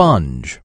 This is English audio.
sponge.